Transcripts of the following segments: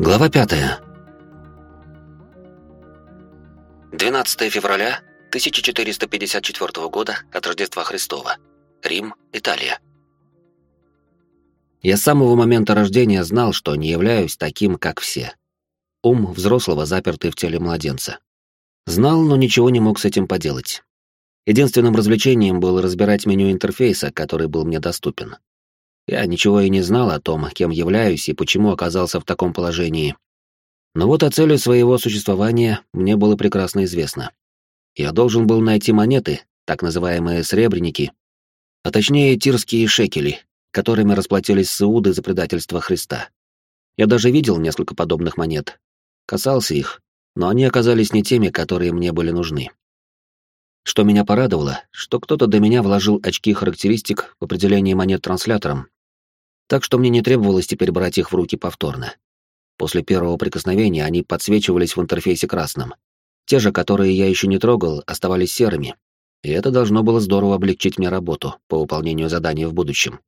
Глава 5. 12 февраля 1454 года от Рождества Христова. Рим, Италия. Я с самого момента рождения знал, что не являюсь таким, как все. Ум взрослого запертый в теле младенца. Знал, но ничего не мог с этим поделать. Единственным развлечением было разбирать меню интерфейса, который был мне доступен. Я ничего и не знал о том, кем являюсь и почему оказался в таком положении. Но вот о цели своего существования мне было прекрасно известно. Я должен был найти монеты, так называемые сребреники, а точнее тирские шекели, которыми расплатились сауды за предательство Христа. Я даже видел несколько подобных монет, касался их, но они оказались не теми, которые мне были нужны. Что меня порадовало, что кто-то до меня вложил очки характеристик в определение монет транслятором, так что мне не требовалось теперь брать их в руки повторно. После первого прикосновения они подсвечивались в интерфейсе красным. Те же, которые я еще не трогал, оставались серыми, и это должно было здорово облегчить мне работу по выполнению заданий в будущем.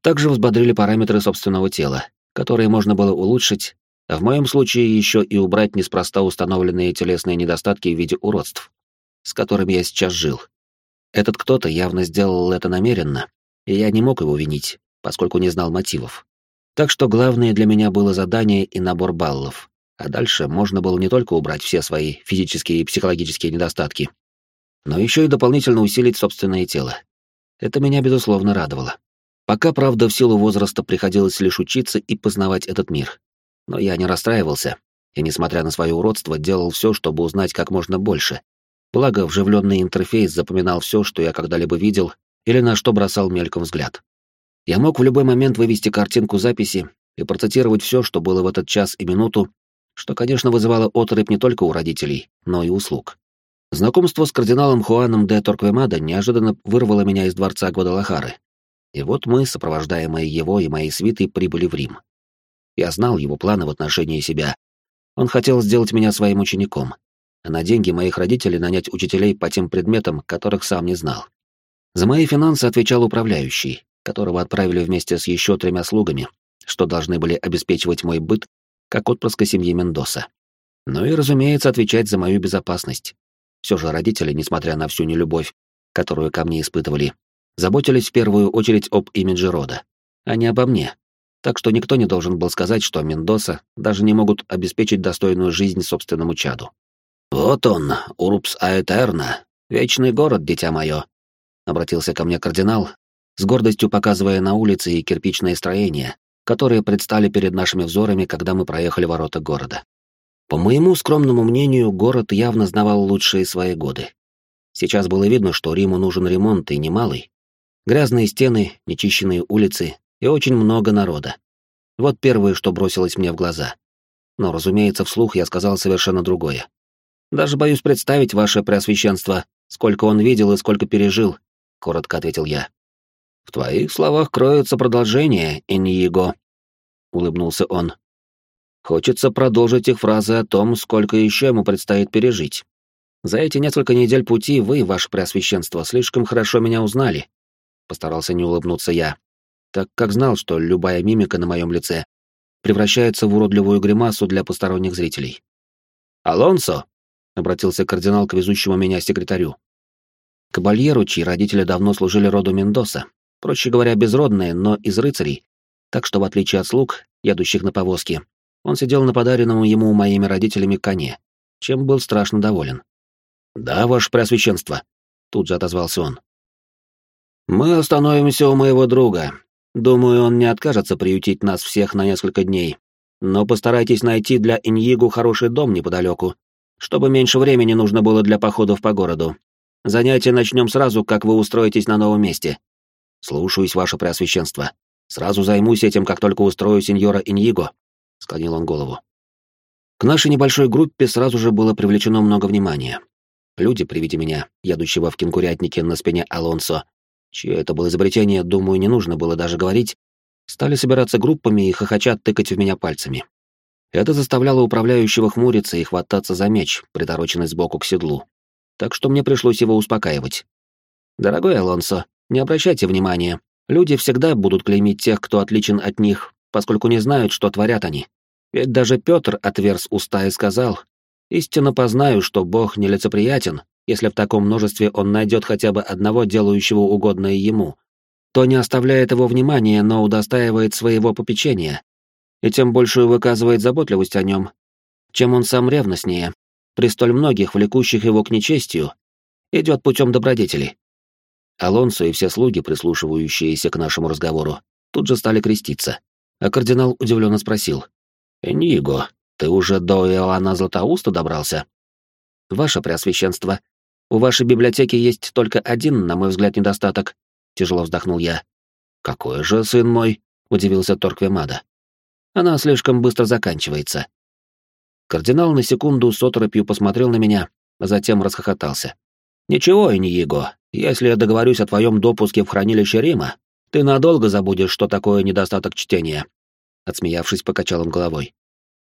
Также взбодрили параметры собственного тела, которые можно было улучшить, а в моем случае еще и убрать неспроста установленные телесные недостатки в виде уродств, с которыми я сейчас жил. Этот кто-то явно сделал это намеренно, и я не мог его винить, поскольку не знал мотивов. Так что главное для меня было задание и набор баллов, а дальше можно было не только убрать все свои физические и психологические недостатки, но еще и дополнительно усилить собственное тело. Это меня, безусловно, радовало. Пока, правда, в силу возраста приходилось лишь учиться и познавать этот мир. Но я не расстраивался, и, несмотря на свое уродство, делал все, чтобы узнать как можно больше. Благо, вживленный интерфейс запоминал все, что я когда-либо видел или на что бросал мельком взгляд. Я мог в любой момент вывести картинку записи и процитировать все, что было в этот час и минуту, что, конечно, вызывало отрыв не только у родителей, но и у слуг. Знакомство с кардиналом Хуаном де Торквемада неожиданно вырвало меня из дворца Гвадалахары. И вот мы, сопровождаемые его и моей свитой, прибыли в Рим. Я знал его планы в отношении себя. Он хотел сделать меня своим учеником, а на деньги моих родителей нанять учителей по тем предметам, которых сам не знал. За мои финансы отвечал управляющий, которого отправили вместе с еще тремя слугами, что должны были обеспечивать мой быт как отпрыска семьи Мендоса. Ну и, разумеется, отвечать за мою безопасность. Все же родители, несмотря на всю нелюбовь, которую ко мне испытывали, заботились в первую очередь об имидже рода, а не обо мне. Так что никто не должен был сказать, что Мендоса даже не могут обеспечить достойную жизнь собственному чаду. «Вот он, Урупс Аэтерна, вечный город, дитя мое», — обратился ко мне кардинал, с гордостью показывая на улице и кирпичные строения, которые предстали перед нашими взорами, когда мы проехали ворота города. По моему скромному мнению, город явно знавал лучшие свои годы. Сейчас было видно, что Риму нужен ремонт и немалый. Грязные стены, нечищенные улицы и очень много народа. Вот первое, что бросилось мне в глаза. Но, разумеется, вслух я сказал совершенно другое. «Даже боюсь представить, ваше преосвященство, сколько он видел и сколько пережил», — коротко ответил я. В твоих словах кроется продолжение, Иньего, улыбнулся он. Хочется продолжить их фразы о том, сколько еще ему предстоит пережить. За эти несколько недель пути вы, ваше преосвященство, слишком хорошо меня узнали. Постарался не улыбнуться я, так как знал, что любая мимика на моем лице превращается в уродливую гримасу для посторонних зрителей. «Алонсо!» — обратился кардинал к везущему меня секретарю. Кабальеру, чьи родители давно служили роду Мендоса, проще говоря, безродные, но из рыцарей, так что, в отличие от слуг, едущих на повозке, он сидел на подаренном ему моими родителями коне, чем был страшно доволен. «Да, ваше преосвященство», — тут же отозвался он. «Мы остановимся у моего друга. Думаю, он не откажется приютить нас всех на несколько дней. Но постарайтесь найти для Иньигу хороший дом неподалеку, чтобы меньше времени нужно было для походов по городу. Занятия начнем сразу, как вы устроитесь на новом месте. «Слушаюсь, ваше преосвященство. Сразу займусь этим, как только устрою сеньора Иньего», — склонил он голову. К нашей небольшой группе сразу же было привлечено много внимания. Люди при виде меня, едущего в кенгурятнике на спине Алонсо, чье это было изобретение, думаю, не нужно было даже говорить, стали собираться группами и хохоча тыкать в меня пальцами. Это заставляло управляющего хмуриться и хвататься за меч, притороченный сбоку к седлу. Так что мне пришлось его успокаивать. «Дорогой Алонсо, не обращайте внимания. Люди всегда будут клеймить тех, кто отличен от них, поскольку не знают, что творят они. Ведь даже Петр отверз уста и сказал, «Истинно познаю, что Бог нелицеприятен, если в таком множестве он найдет хотя бы одного делающего угодное ему, то не оставляет его внимания, но удостаивает своего попечения, и тем большую выказывает заботливость о нем, чем он сам ревностнее, при столь многих, влекущих его к нечестию, идет путем добродетели. Алонсо и все слуги, прислушивающиеся к нашему разговору, тут же стали креститься, а кардинал удивленно спросил. «Эниго, ты уже до Иоанна Златоуста добрался?» «Ваше Преосвященство, у вашей библиотеки есть только один, на мой взгляд, недостаток», — тяжело вздохнул я. «Какой же, сын мой?» — удивился Торквемада. «Она слишком быстро заканчивается». Кардинал на секунду с оторопью посмотрел на меня, а затем расхохотался. «Ничего, Иниего, если я договорюсь о твоем допуске в хранилище Рима, ты надолго забудешь, что такое недостаток чтения». Отсмеявшись, покачал он головой.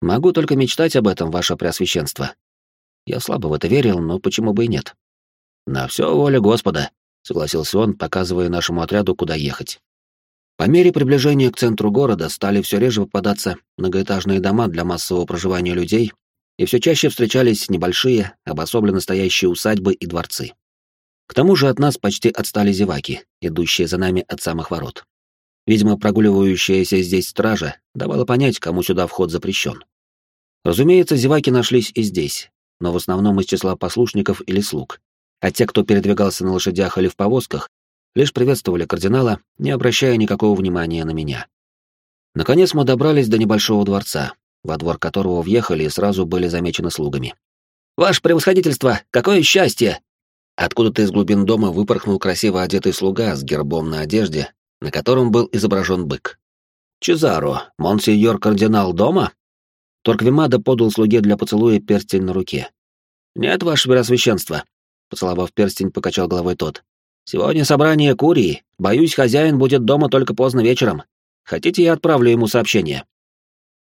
«Могу только мечтать об этом, ваше преосвященство». Я слабо в это верил, но почему бы и нет? «На все воля Господа», — согласился он, показывая нашему отряду, куда ехать. По мере приближения к центру города стали все реже попадаться многоэтажные дома для массового проживания людей, и все чаще встречались небольшие, обособленно стоящие усадьбы и дворцы. К тому же от нас почти отстали зеваки, идущие за нами от самых ворот. Видимо, прогуливающаяся здесь стража давала понять, кому сюда вход запрещен. Разумеется, зеваки нашлись и здесь, но в основном из числа послушников или слуг, а те, кто передвигался на лошадях или в повозках, лишь приветствовали кардинала, не обращая никакого внимания на меня. Наконец мы добрались до небольшого дворца, во двор которого въехали и сразу были замечены слугами. «Ваше превосходительство, какое счастье!» Откуда-то из глубин дома выпорхнул красиво одетый слуга с гербом на одежде, на котором был изображен бык. «Чезаро, монсеньор кардинал дома?» Торквемада подал слуге для поцелуя перстень на руке. «Нет, ваше преосвященство», — поцеловав перстень, покачал головой тот. «Сегодня собрание Курии. Боюсь, хозяин будет дома только поздно вечером. Хотите, я отправлю ему сообщение?»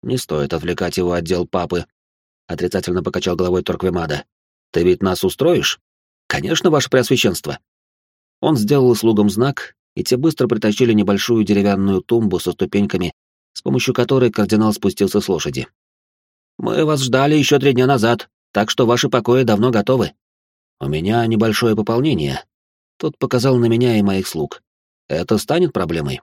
«Не стоит отвлекать его от дел папы», — отрицательно покачал головой Торквемада. «Ты ведь нас устроишь?» «Конечно, ваше преосвященство». Он сделал слугам знак, и те быстро притащили небольшую деревянную тумбу со ступеньками, с помощью которой кардинал спустился с лошади. «Мы вас ждали еще три дня назад, так что ваши покои давно готовы. У меня небольшое пополнение». Тот показал на меня и моих слуг. «Это станет проблемой?»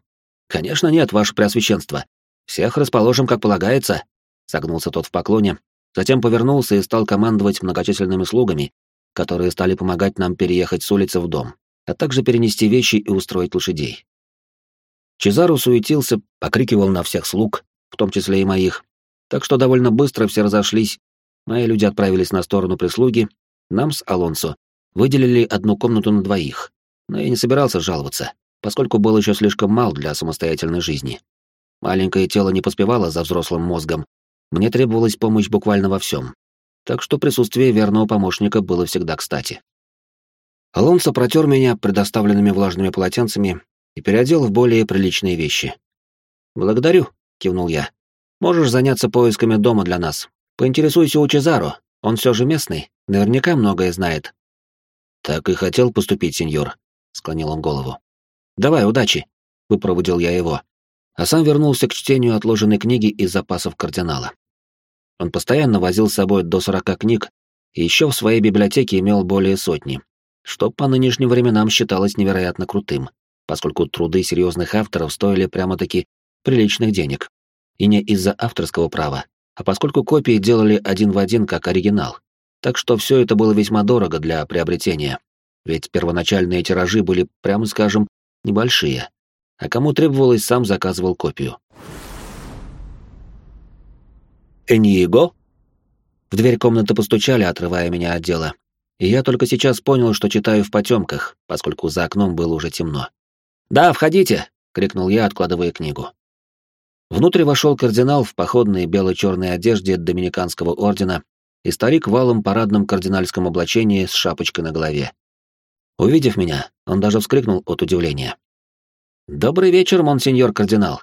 «Конечно нет, ваше преосвященство. Всех расположим, как полагается», — согнулся тот в поклоне, затем повернулся и стал командовать многочисленными слугами, которые стали помогать нам переехать с улицы в дом, а также перенести вещи и устроить лошадей. Чезару суетился, покрикивал на всех слуг, в том числе и моих, так что довольно быстро все разошлись, мои люди отправились на сторону прислуги, нам с Алонсо выделили одну комнату на двоих, но я не собирался жаловаться, поскольку был еще слишком мал для самостоятельной жизни. Маленькое тело не поспевало за взрослым мозгом, мне требовалась помощь буквально во всем так что присутствие верного помощника было всегда кстати. Алонсо протер меня предоставленными влажными полотенцами и переодел в более приличные вещи. «Благодарю», — кивнул я. «Можешь заняться поисками дома для нас. Поинтересуйся у Чезаро, он все же местный, наверняка многое знает». «Так и хотел поступить, сеньор», — склонил он голову. «Давай, удачи», — выпроводил я его, а сам вернулся к чтению отложенной книги из запасов кардинала. Он постоянно возил с собой до сорока книг и еще в своей библиотеке имел более сотни, что по нынешним временам считалось невероятно крутым, поскольку труды серьезных авторов стоили прямо-таки приличных денег. И не из-за авторского права, а поскольку копии делали один в один как оригинал. Так что все это было весьма дорого для приобретения, ведь первоначальные тиражи были, прямо скажем, небольшие, а кому требовалось, сам заказывал копию. «Эньего?» В дверь комнаты постучали, отрывая меня от дела. И я только сейчас понял, что читаю в потемках, поскольку за окном было уже темно. «Да, входите!» — крикнул я, откладывая книгу. Внутрь вошел кардинал в походной бело-черной одежде доминиканского ордена и старик валом парадном кардинальском облачении с шапочкой на голове. Увидев меня, он даже вскрикнул от удивления. «Добрый вечер, монсеньор кардинал!»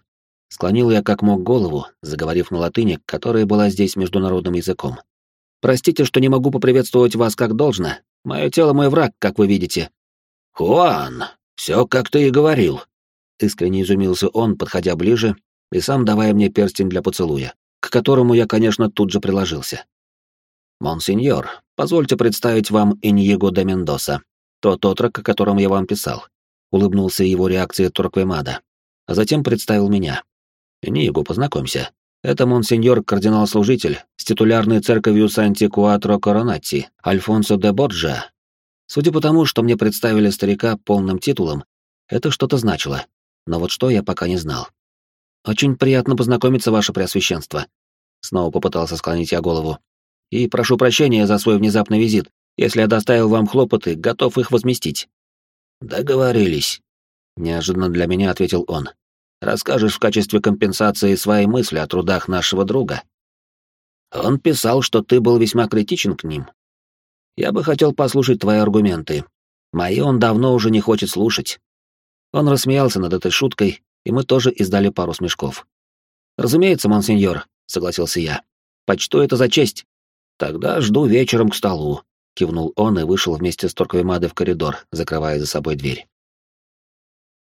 Склонил я как мог голову, заговорив на латыни, которая была здесь международным языком. «Простите, что не могу поприветствовать вас как должно. Мое тело мой враг, как вы видите». «Хуан, все как ты и говорил», — искренне изумился он, подходя ближе и сам давая мне перстень для поцелуя. к которому я, конечно, тут же приложился. «Монсеньор, позвольте представить вам Иньего де Мендоса, тот отрок, о котором я вам писал», — улыбнулся его реакции Торквемада, а затем представил меня. «Иньего, познакомься. Это монсеньор кардинал-служитель с титулярной церковью Санти-Куатро Коронати, Альфонсо де Борджа. Судя по тому, что мне представили старика полным титулом, это что-то значило, но вот что я пока не знал. «Очень приятно познакомиться, ваше преосвященство», — снова попытался склонить я голову. «И прошу прощения за свой внезапный визит. Если я доставил вам хлопоты, готов их возместить». «Договорились», — неожиданно для меня ответил он расскажешь в качестве компенсации свои мысли о трудах нашего друга. Он писал, что ты был весьма критичен к ним. Я бы хотел послушать твои аргументы. Мои он давно уже не хочет слушать. Он рассмеялся над этой шуткой, и мы тоже издали пару смешков. «Разумеется, монсеньор», — согласился я. «Почту это за честь». «Тогда жду вечером к столу», — кивнул он и вышел вместе с Торквемадой в коридор, закрывая за собой дверь.